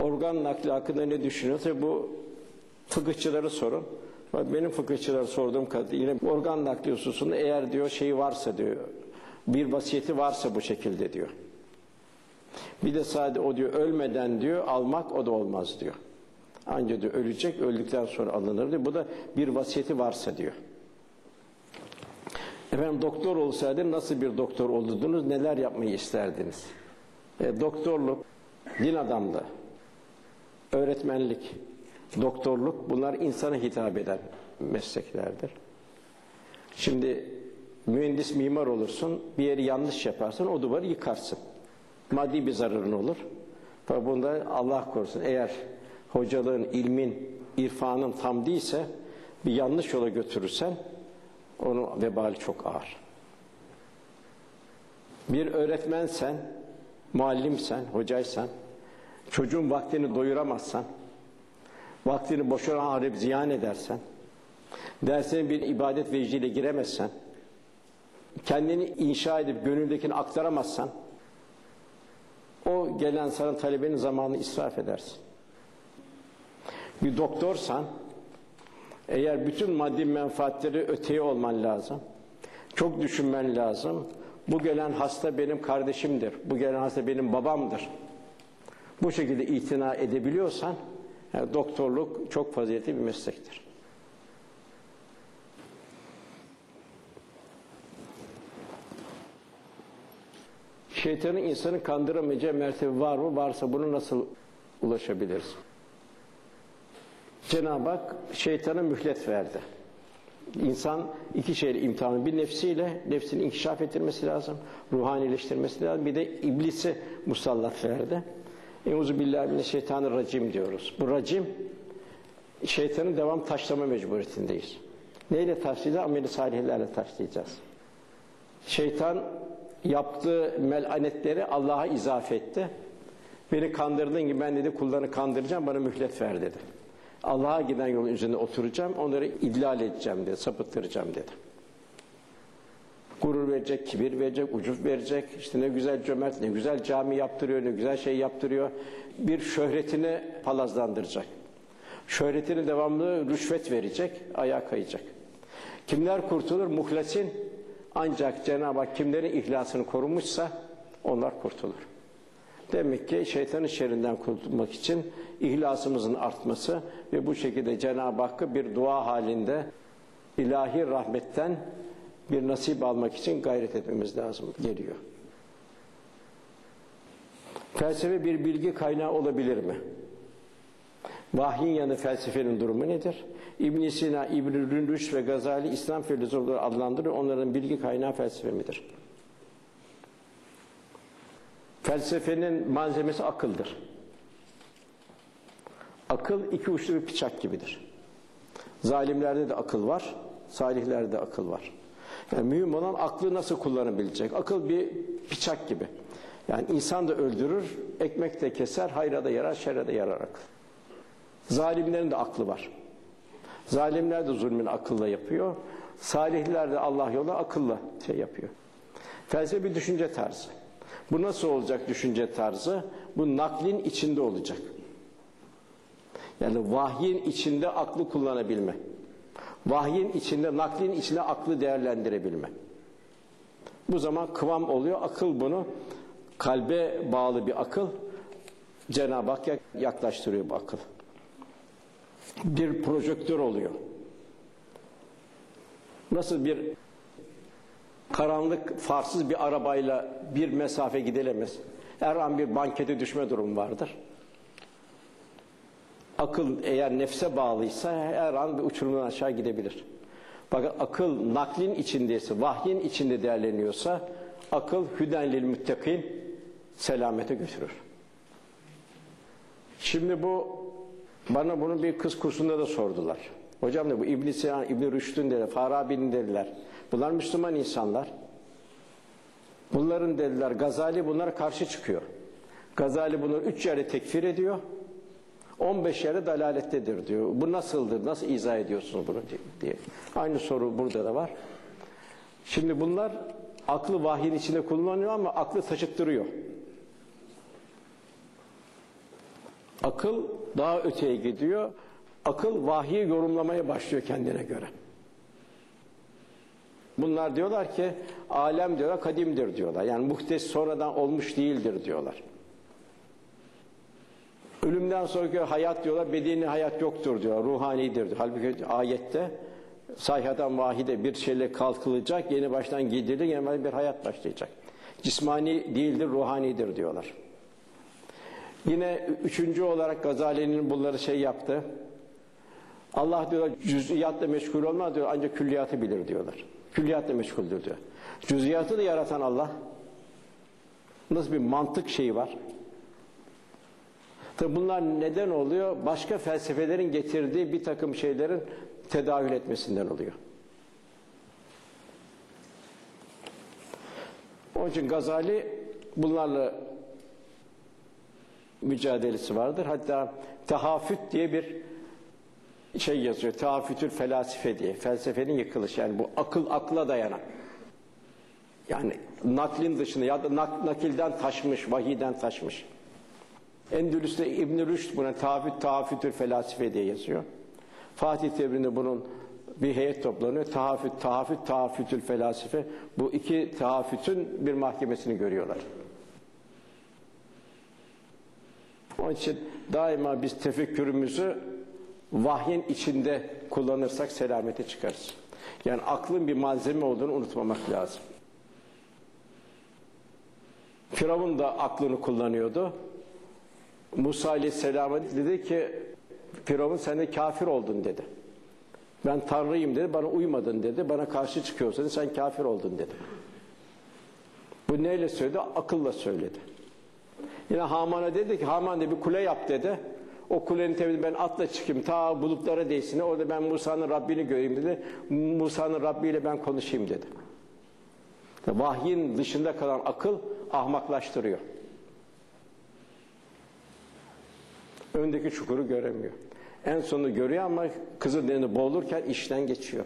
organ nakli hakkında ne düşünüyorsa bu fıkıhçıları sorun. Bak benim fıkıhçılara sorduğum kadar yine organ nakli hususunda eğer diyor şey varsa diyor bir vasiyeti varsa bu şekilde diyor. Bir de sadece o diyor ölmeden diyor almak o da olmaz diyor. Anca diyor ölecek öldükten sonra alınır diyor. Bu da bir vasiyeti varsa diyor. Efendim doktor olsaydı nasıl bir doktor olurdunuz? Neler yapmayı isterdiniz? E, doktorluk, din adamlığı, öğretmenlik, doktorluk bunlar insana hitap eden mesleklerdir. Şimdi mühendis mimar olursun, bir yeri yanlış yaparsın, o duvarı yıkarsın. Maddi bir zararın olur. Fakat bunda Allah korusun eğer hocalığın, ilmin, irfanın tam değilse bir yanlış yola götürürsen onun vebali çok ağır. Bir öğretmensen, muallimsen, hocaysan, çocuğun vaktini doyuramazsan, vaktini boşuna harip ziyan edersen, dersine bir ibadet vecdiyle giremezsen, kendini inşa edip gönüldekini aktaramazsan, o gelen sana talebenin zamanını israf edersin. Bir doktorsan, eğer bütün maddi menfaatleri öteye olman lazım. Çok düşünmen lazım. Bu gelen hasta benim kardeşimdir. Bu gelen hasta benim babamdır. Bu şekilde itina edebiliyorsan yani doktorluk çok faziletli bir meslektir. Şeytanın insanı kandıramayacağı mertebe var mı? Varsa bunu nasıl ulaşabiliriz? Cenab-ı Hak şeytana mühlet verdi. İnsan iki şeyle imtihanı. Bir nefsiyle nefsini inkişaf ettirmesi lazım. Ruhanileştirmesi lazım. Bir de iblisi musallat verdi. Euzu billahi mineşşeytanirracim diyoruz. Bu racim şeytanın devam taşlama mecburiyetindeyiz. Neyle taşlayacağız? Ameli salihlerle taşlayacağız. Şeytan yaptığı melanetleri Allah'a izafe etti. Beni kandırdığın gibi ben dedi kullarını kandıracağım bana mühlet ver dedi. Allah'a giden yolun üzerinde oturacağım, onları idlal edeceğim dedi, sapıttıracağım dedi. Gurur verecek, kibir verecek, ucuz verecek, işte ne güzel cömert, ne güzel cami yaptırıyor, ne güzel şey yaptırıyor. Bir şöhretini palazlandıracak. Şöhretini devamlı rüşvet verecek, ayağa kayacak. Kimler kurtulur? Muhlasin. Ancak Cenab-ı Hak kimlerin ihlasını korumuşsa onlar kurtulur. Demek ki şeytanın şerrinden kurtulmak için ihlasımızın artması ve bu şekilde Cenab-ı Hakk'ı bir dua halinde ilahi rahmetten bir nasip almak için gayret etmemiz lazım geliyor. Felsefe bir bilgi kaynağı olabilir mi? Vahyin yanı felsefenin durumu nedir? İbn Sina, İbn Ründüş ve Gazali İslam filozofları adlandırıyor. Onların bilgi kaynağı felsefe midir? Felsefenin malzemesi akıldır. Akıl iki uçlu bir bıçak gibidir. Zalimlerde de akıl var, salihlerde de akıl var. Yani mühim olan aklı nasıl kullanabilecek? Akıl bir bıçak gibi. Yani insan da öldürür, ekmek de keser, hayra da yarar, şerre de yarar akıl. Zalimlerin de aklı var. Zalimler de zulmünü akılla yapıyor. Salihler de Allah yola akılla şey yapıyor. Felsefe bir düşünce tarzı. Bu nasıl olacak düşünce tarzı? Bu naklin içinde olacak. Yani vahyin içinde aklı kullanabilme. Vahyin içinde, naklin içinde aklı değerlendirebilme. Bu zaman kıvam oluyor. Akıl bunu kalbe bağlı bir akıl Cenab-ı Hak yaklaştırıyor bu akıl. Bir projektör oluyor. Nasıl bir karanlık, farsız bir arabayla bir mesafe gidilemez. Her an bir bankete düşme durumu vardır. Akıl eğer nefse bağlıysa her an bir uçurumdan aşağı gidebilir. Fakat akıl naklin içindeyse, vahyin içinde değerleniyorsa akıl hüden lil müttakin selamete götürür. Şimdi bu bana bunu bir kız kursunda da sordular. Hocam ne bu İbn Sina, İbn Rüşd'ün dediler, Farabi'nin dediler. Bunlar Müslüman insanlar. Bunların dediler Gazali bunlara karşı çıkıyor. Gazali bunları üç yerde tekfir ediyor. 15 yere dalalettedir diyor. Bu nasıldır? Nasıl izah ediyorsunuz bunu diye. Aynı soru burada da var. Şimdi bunlar aklı vahyin içinde kullanıyor ama aklı taşıttırıyor. Akıl daha öteye gidiyor. Akıl vahyi yorumlamaya başlıyor kendine göre. Bunlar diyorlar ki alem diyorlar kadimdir diyorlar. Yani muhtes sonradan olmuş değildir diyorlar. Ölümden sonraki hayat diyorlar bedeni hayat yoktur diyor. Ruhanidir. Halbuki ayette sayhadan vahide bir şeyle kalkılacak, yeni baştan gidilir, yeni bir hayat başlayacak. Cismani değildir, ruhanidir diyorlar. Yine üçüncü olarak Gazali'nin bunları şey yaptı. Allah diyorlar cüz'iyatla meşgul olmaz diyor ancak külliyatı bilir diyorlar. Külliyatla meşguldür diyor. Cüz'iyatı da yaratan Allah. Nasıl bir mantık şeyi var. Tabi bunlar neden oluyor? Başka felsefelerin getirdiği bir takım şeylerin tedavül etmesinden oluyor. Onun için Gazali bunlarla mücadelesi vardır. Hatta tahafüt diye bir şey yazıyor. Tahafütül felasife diye. Felsefenin yıkılışı. Yani bu akıl akla dayanan. Yani naklin dışında ya da nak, nakilden taşmış, vahiden taşmış. Endülüs'te İbn-i Rüşd buna tahafüt, tahafütül felasife diye yazıyor. Fatih devrinde bunun bir heyet toplanıyor. Tahafüt, tahafüt, tahafütül felasife. Bu iki tahafütün bir mahkemesini görüyorlar. Onun için daima biz tefekkürümüzü vahyin içinde kullanırsak selamete çıkarız. Yani aklın bir malzeme olduğunu unutmamak lazım. Firavun da aklını kullanıyordu. Musa Aleyhisselam'a dedi ki Firavun sen de kafir oldun dedi. Ben Tanrıyım dedi, bana uymadın dedi, bana karşı çıkıyorsun dedi, sen kafir oldun dedi. Bu neyle söyledi? Akılla söyledi. Yine Haman'a dedi ki Haman de bir kule yap dedi. O kulenin tepesine ben atla çıkayım ta bulutlara değsin. Orada ben Musa'nın Rabbini göreyim dedi. Musa'nın Rabbi ile ben konuşayım dedi. Vahyin dışında kalan akıl ahmaklaştırıyor. Öndeki çukuru göremiyor. En sonunu görüyor ama kızın elini boğulurken işten geçiyor.